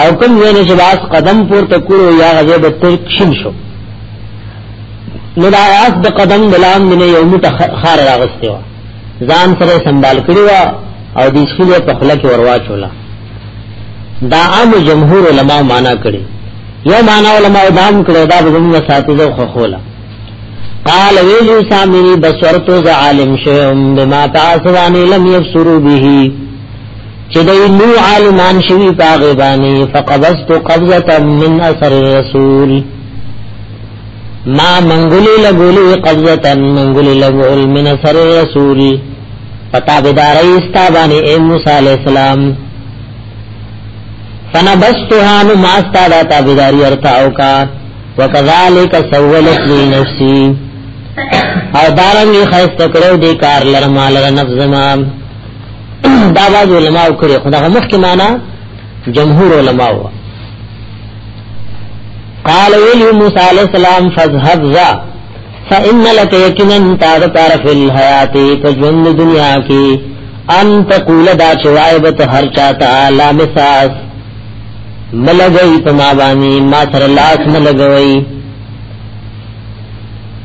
او کوم ځای نه چې لاس قدم پورته کړو یا غزه به تر کښین شو نو دا آس د قدم دلام نه یو متخار راغسته و ځان سره سنبال کړی و او د شخصي په خله کې ورواچولا دا عام جمهور علما معنا کړی یو معنا علما دام کړی دا به موږ ساتیزو خو خولا قال ویلی سامری بسورتو ز عالم شوم بما تاسوانی لم یبسرو به چې د لو عالمان شوی پاغه باندې فقبست قبضه من اثر الرسول ما منګولې لګولې قبضه منګولې لګول من اثر الرسول پتا بدار ایستا باندې اے موسی علی السلام فنبستها نو ما استا دا تابداری ارتاو کا وکذالک سولت لی نفسی او دارنګي خیست کړو دې کار لرمال نفس زمام دا باز علماء کړي خدغه مخکې معنا جمهور علماء و قال ویلی موسی علیہ السلام فذهب ذا فإن لك يقينا تاد پار فی الحیات فجوند دنیا کی ان تقول دا چوائبت هر چاہتا لا مساس ملگئی پما بانی ما سر لاس ملگئی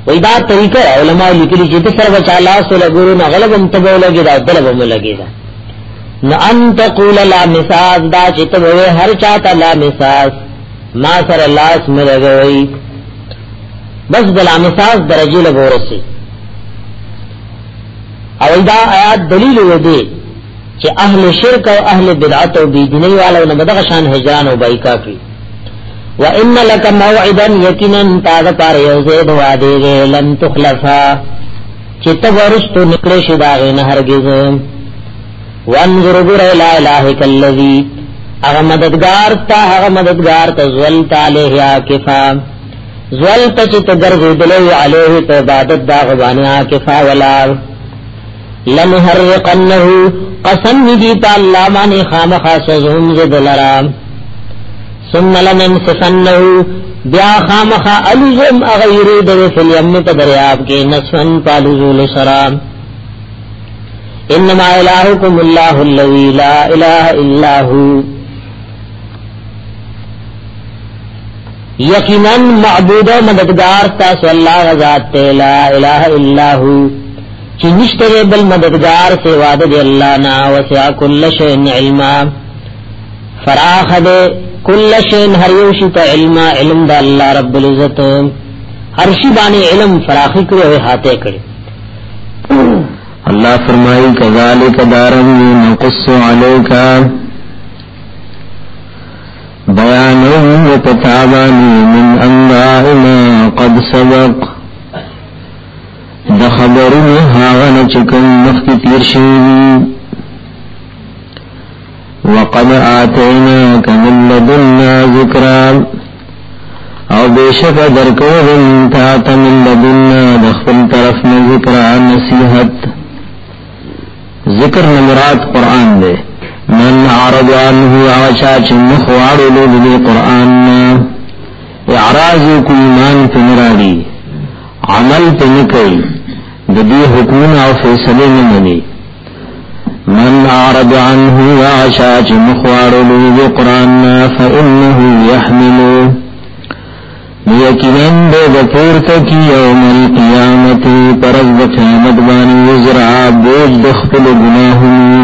وای دا طریقه علماء لیکلي چې ته سره بچا لاس ولګورو نه غلب هم ته ولګي دا دلب هم لګي دا نو ان تقول لا مساس دا چې ته وې هر چاته لا مساس ما سره لاس مې لګوي بس د لا مساس درجه لګورسي او دا آیات دلیل و دی چې اهل شرک او اهل بدعت او بيدیني والو نه بدغه شان هجران او بایکاټ وي وان لك موعدا یقینا تاد پر یو زید وعده لن تخلفا چې ته ورستو نکړې شي دا نه هرگز وانظر غیر لا اله الا الذی هغه مددگار تا هغه مددگار ته زول تعالی یا کفا زول ته چې ته ګرځېدلې علیه ته عبادت دا غوانه کفا ولا لمحرقنه قسم دی په الله باندې خامخا سزوم زد لرا ثم لمن سفنه بیا خامخا الزم اغیر د فل یم په دریاب کې نسن پالزول سرا انما الہکم الله الذی لا اله الا هو یقینا معبود و مددگار تاسو الله غزاد لا اله الا هو چې نشته بل مددگار سوا د الله نه وسع کل شی علما فراخ دې کل شی هر یو شی ته علم علم د الله رب العزت هر شی باندې علم فراخي کړو او هاته کړو الله فرمایي کذالک دارن نقص علیک بیان و پتابانی من انباء ما قد سبق د خبرونو هغه نه چې کوم مخکې تیر شوي دي وقد آتیناک من لدنا ذکرا او بشک درکو من تا ته من لدنا د خپل طرف نه ذکرا نصیحت ذکر نه مراد قران دی من عرض عنه عاشا چې مخ واړو له قران نه اعراض کو ایمان په نراړي عمل په نکي د دې حکمونه او فیصله نه مني من اعرض عنه وعشا چې مخوار له قران فانه يحمل یقینا د پورته کی یوم القیامت پرز د قیامت باندې وزرا بوج د خپل ګناهونو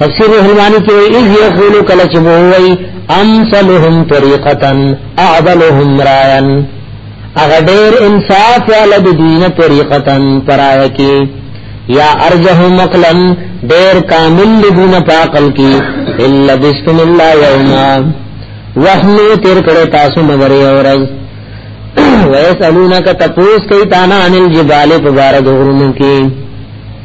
تفسیر الرحمن کې وایي اذ یقول کله چې وایي امثلهم طریقتا اعدلهم رایا هغه ډېر انصاف والا د دینه طریقتا پرایا کې یا ارجه مقلن ډېر کامل دینه پاکل کې الا بسم الله یوما وحنه تیر کړه تاسو مگر یو ورځ ویسالونک تپوس کوي تانا عن الجبال په بار د غرونو کې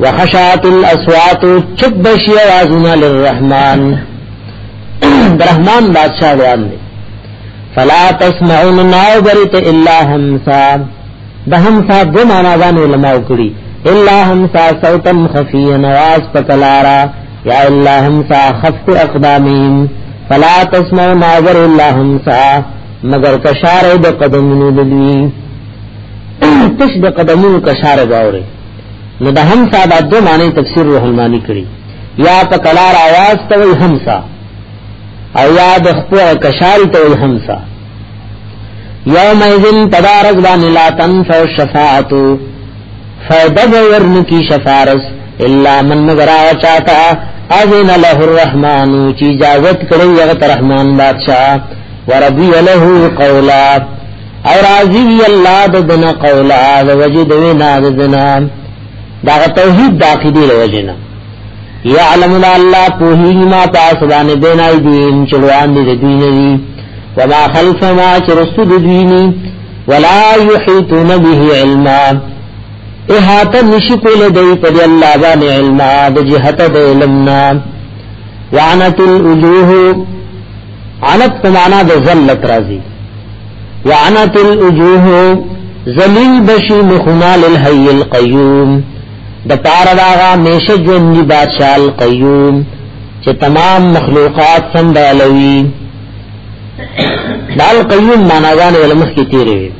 وخشعت الاصوات چپ بشی آوازنا للرحمن برحمان بادشاہ روان دی فلا تسمعون ناو برت الا همسا د همسا دو مانا دان علماء کړي الا همسا صوتا خفيا نواز پکلارا یا الا همسا خفت اقدامهم فلا تسمعون ناو بر الا همسا مگر کشار د قدمونو دلوي تش د قدمونو کشار باوري نو د همسا د دو معنی تفسیر روح المانی کړي یا په کلار आवाज ته وي همسا او یا د خپل کشال ته وي همسا یوم اذن تبارک باندې لا تنفع الشفاعت فدب ورن کی شفارس الا من مگر چاہتا اذن له الرحمن چی اجازت کړی هغه رحمان بادشاہ وربی له قولا او راضی وی الله د دنا قولا د وجد وینا د دنا دا توحید د عقیده له وجنا یعلم الله پوهی ما پاس باندې بنای دین چلوان دي د دین دی وما خلف ما چرستو د دینی ولا یحیتون به علما احاطه نشی کول دی په الله باندې علما د جهته د علمنا وعنت الوجوه عنت په معنا د ذلت راځي وعنت الوجوه ذلیل بشی مخنا للحی القیوم د پار داغا میشه ژوندۍ بادشاہ القیوم چې تمام مخلوقات سندالوي دال قیوم معنا غانې علمخ کې تیرې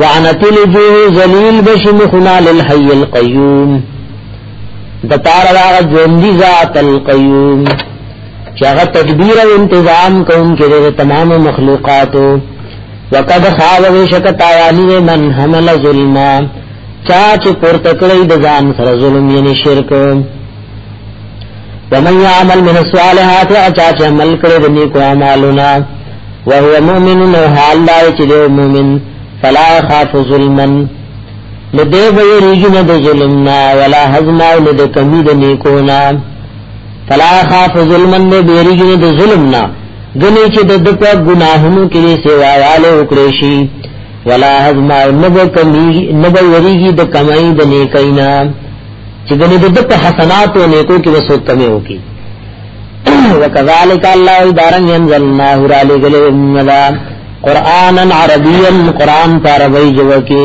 وعنت الوجوه ذلیل بشی مخنا للحی القیوم د پار داغا ژوندۍ ذات القیوم چې هغه تدبیر او تنظیم کوونکی دی تمام مخلوقاتو وقد خاب وشک تاوانی من حمل ظلما چا چې پر تکړی د ځان سره ظلم یې شرک ومن يعمل من الصالحات اچا چې عمل کړی د نیکو اعمالنا وهو مؤمن نو حال دا چې دی مؤمن فلا خاف ظلما لدې ویریږي نه د ظلمنا ولا حزما او د کمی د نیکو نه فلا خاف ظلمن نه بیریږي د ظلم نه غني چې د دغه ګناهونو کې سیواواله وکړي شي ولا حزم نب کمی نب یریږي د کمای د نیکینا چې غني د دغه حسنات او نیکو کې وسو کمی وکړي وکذالک الله دارن ينزلنا را لګلې قرانا عربيا قران پر وی جو کې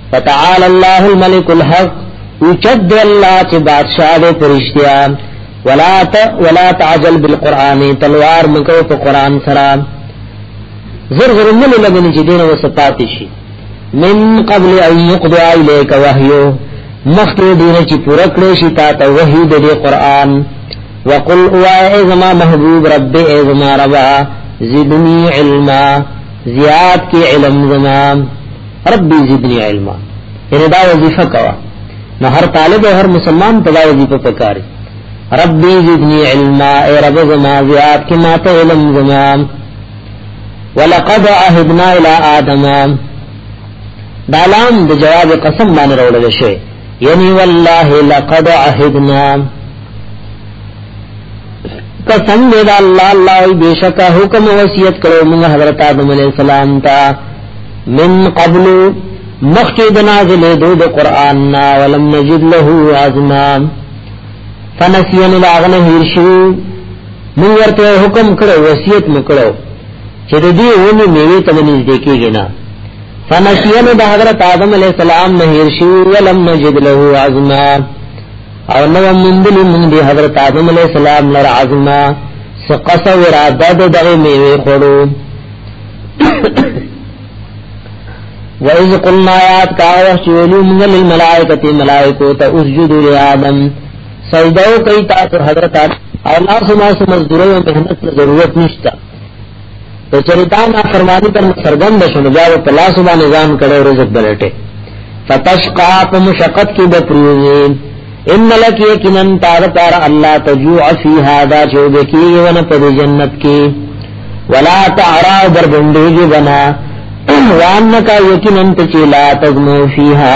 فتعال الله الملك الحق وجد الله چې بادشاہ دې پرشتیا ولا ت ولا تعجل بالقران تلوار مکو په قران سره زر زر مل لګنی چې دین او صفات شي من قبل ان يقضى اليك وحيو مخکې دین چې پوره کړې شي تا ته وحي د قران وقل اوائے زما محبوب رب اے زما ربا زدنی علما زیاد کی علم زمان رب زدنی علما یعنی دا وظیفه کوا نو هر طالب او هر مسلمان په دا وظیفه پکاري رب زدنی علما اے رب زما زیاد کی ما ته علم زما ولقد عهدنا الى ادم دا لام د جواب قسم باندې راوړل شوی یعنی والله لقد عهدنا قسم دې دا الله الله بیشک حکم وصیت کړو موږ حضرت آدم علیہ السلام ته من قبل مخکې د نازلې دود قران نا ولم نجد له عزما فنسین لاغنه هیرشو موږ ورته حکم کړو وصیت وکړو چې دې ونی میوه ته نږدې کېږي نه فنسین د حضرت آدم علیہ السلام نه هیرشو ولم نجد له عزما او نو مندلی من دی حضرت آدم علیہ السلام لر عظما سقص و اراده د دغه میوه خورو و اذ قلنا یاد کا وحش ویلو من للملائکه ملائکه ته اسجدو لی آدم سجدو کوي تاسو حضرت او لا سما سمزدورو مهنت ضرورت نشته ته چری دا ما فرمانی تر سرګند شنو بیا په لاس باندې ځان کړو رزق بلټه فتشقا په مشقت کې به پریوزي ان لک یقینا تار تار الله تجوع فی هذا جو بکی ون پر جنت کی ولا تعرا بربندې بنا وانک یقینا تچلا تزمو فیها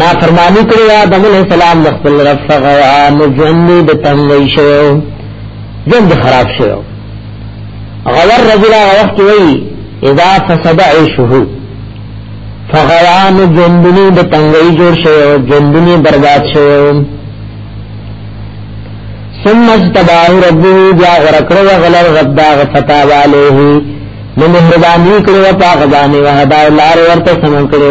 نا فرمانی کړی آدم علیہ السلام د خپل رب فغوا نو ژوند د تنګی شو ژوند خراب شو غور رجل وخت وی اذا فسد عيشه فغوا نو ژوند د تنګی جوړ شو ژوند برباد شو ثم استباه ربه بیا غرکړو غلر رب دا غفتا علیه نو مهربانی کړو پاک باندې وهدا لار ورته سم کړو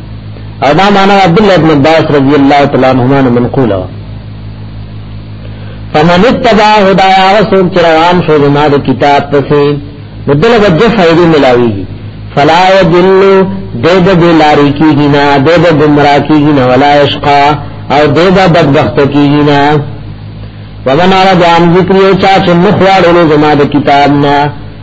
او دا معنا عبد الله بن عباس رضی الله تعالی عنہما نے منقول ہے فمن اتبع هدايا وسوم چروان شو زما د کتاب پسې بدل وجه فائدې ملاوي فلا يدل دد بلاری کیږي نه دد گمراه کیږي نه ولا يشقى او دد بدبخت کیږي نه ومن عرض عن ذکر یو چا چې مخواړو زما د کتاب نه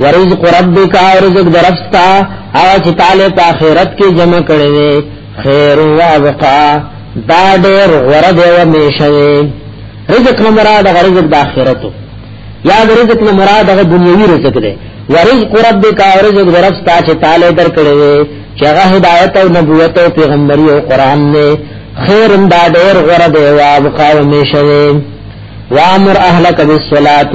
ورزق ربک او رزق درفتا او چې تعالی په آخرت کې جمع کړي وي خیر او وقا دا ډېر غره دی او میشوي رزق نه مراد هغه رزق د آخرت یا د رزق نه مراد هغه دنیوي رزق دی ورزق ربک او رزق درفتا چې تعالی درکړي وي چې هغه هدایت او نبوت او پیغمبري او قران نه خیر دا ډېر غره دی او وقا او میشوي وامر اهلک بالصلاه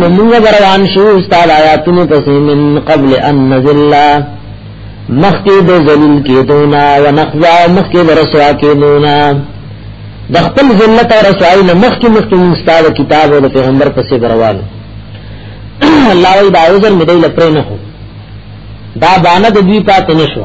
نو موږ روان شو استاد آیاتونو پسې من قبل ان نزل مخکې د ذلیل کېدونا و نخزا مخکې د رسوا کېدونا د خپل ذلت او رسوای نه مخکې مخکې موږ استاد کتاب او د پیغمبر پسې روان الله وی دا عذر مې دی لپاره نه هو دا باندې د دوی پاتې نشو